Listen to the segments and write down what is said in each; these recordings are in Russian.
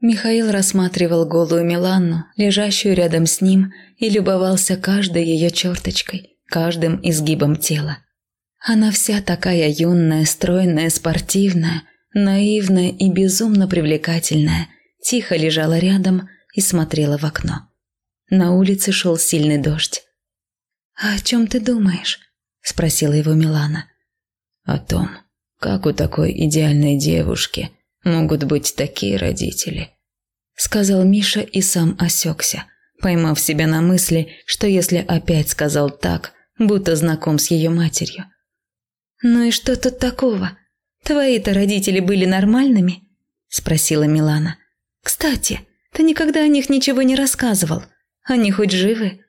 Михаил рассматривал голую Миланну, лежащую рядом с ним, и любовался каждой ее черточкой, каждым изгибом тела. Она вся такая юная, стройная, спортивная, наивная и безумно привлекательная, тихо лежала рядом и смотрела в окно. На улице шел сильный дождь. «А о чем ты думаешь?» – спросила его Милана. «О том, как у такой идеальной девушки могут быть такие родители», – сказал Миша и сам осекся, поймав себя на мысли, что если опять сказал так, будто знаком с ее матерью. «Ну и что тут такого? Твои-то родители были нормальными?» – спросила Милана. «Кстати, ты никогда о них ничего не рассказывал. Они хоть живы?»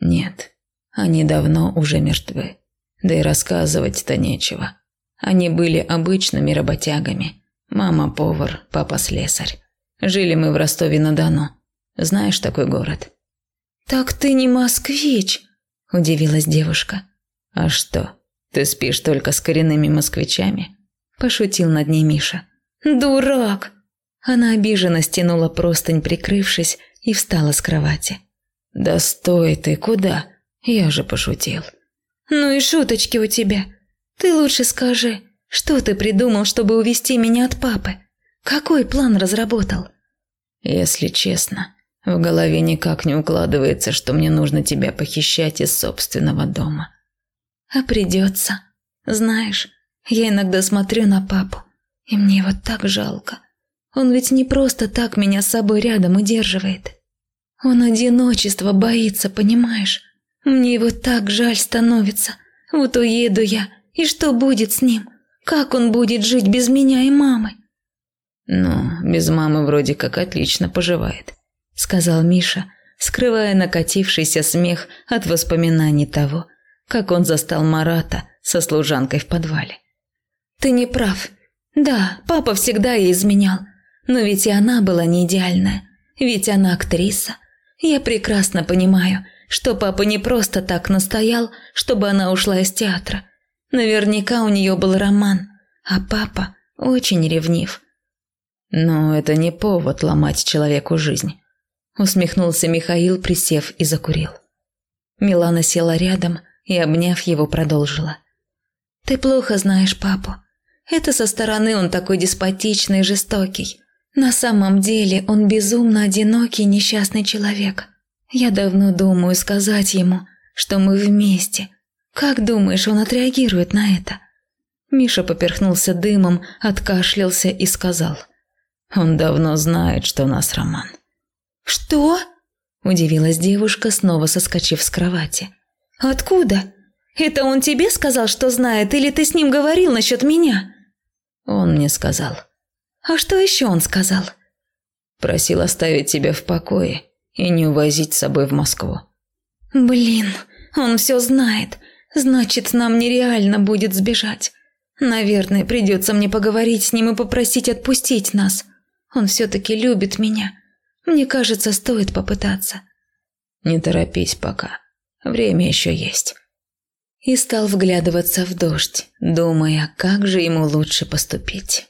«Нет, они давно уже мертвы. Да и рассказывать-то нечего. Они были обычными работягами. Мама повар, папа слесарь. Жили мы в Ростове-на-Дону. Знаешь такой город?» «Так ты не москвич», – удивилась девушка. «А что, ты спишь только с коренными москвичами?» – пошутил над ней Миша. «Дурак!» Она обиженно стянула простынь, прикрывшись, и встала с кровати. «Да стой ты, куда? Я же пошутил». «Ну и шуточки у тебя. Ты лучше скажи, что ты придумал, чтобы увести меня от папы? Какой план разработал?» «Если честно, в голове никак не укладывается, что мне нужно тебя похищать из собственного дома». «А придется. Знаешь, я иногда смотрю на папу, и мне его так жалко. Он ведь не просто так меня с собой рядом удерживает. Он одиночество боится, понимаешь? Мне его так жаль становится. Вот уеду я, и что будет с ним? Как он будет жить без меня и мамы? Ну, без мамы вроде как отлично поживает, сказал Миша, скрывая накатившийся смех от воспоминаний того, как он застал Марата со служанкой в подвале. Ты не прав. Да, папа всегда ей изменял. Но ведь и она была не идеальная. Ведь она актриса. Я прекрасно понимаю, что папа не просто так настоял, чтобы она ушла из театра. Наверняка у нее был роман, а папа очень ревнив. Но это не повод ломать человеку жизнь. Усмехнулся Михаил, присев и закурил. Милана села рядом и, обняв его, продолжила. «Ты плохо знаешь папу. Это со стороны он такой деспотичный и жестокий. На самом деле он безумно одинокий несчастный человек. Я давно думаю сказать ему, что мы вместе. Как думаешь, он отреагирует на это?» Миша поперхнулся дымом, откашлялся и сказал. «Он давно знает, что у нас роман». «Что?» – удивилась девушка, снова соскочив с кровати. «Откуда? Это он тебе сказал, что знает, или ты с ним говорил насчет меня?» «Он мне сказал». А что еще он сказал? Просил оставить тебя в покое и не увозить с собой в Москву. Блин, он все знает. Значит, нам нереально будет сбежать. Наверное, придется мне поговорить с ним и попросить отпустить нас. Он все-таки любит меня. Мне кажется, стоит попытаться. Не торопись пока. Время еще есть. И стал вглядываться в дождь, думая, как же ему лучше поступить.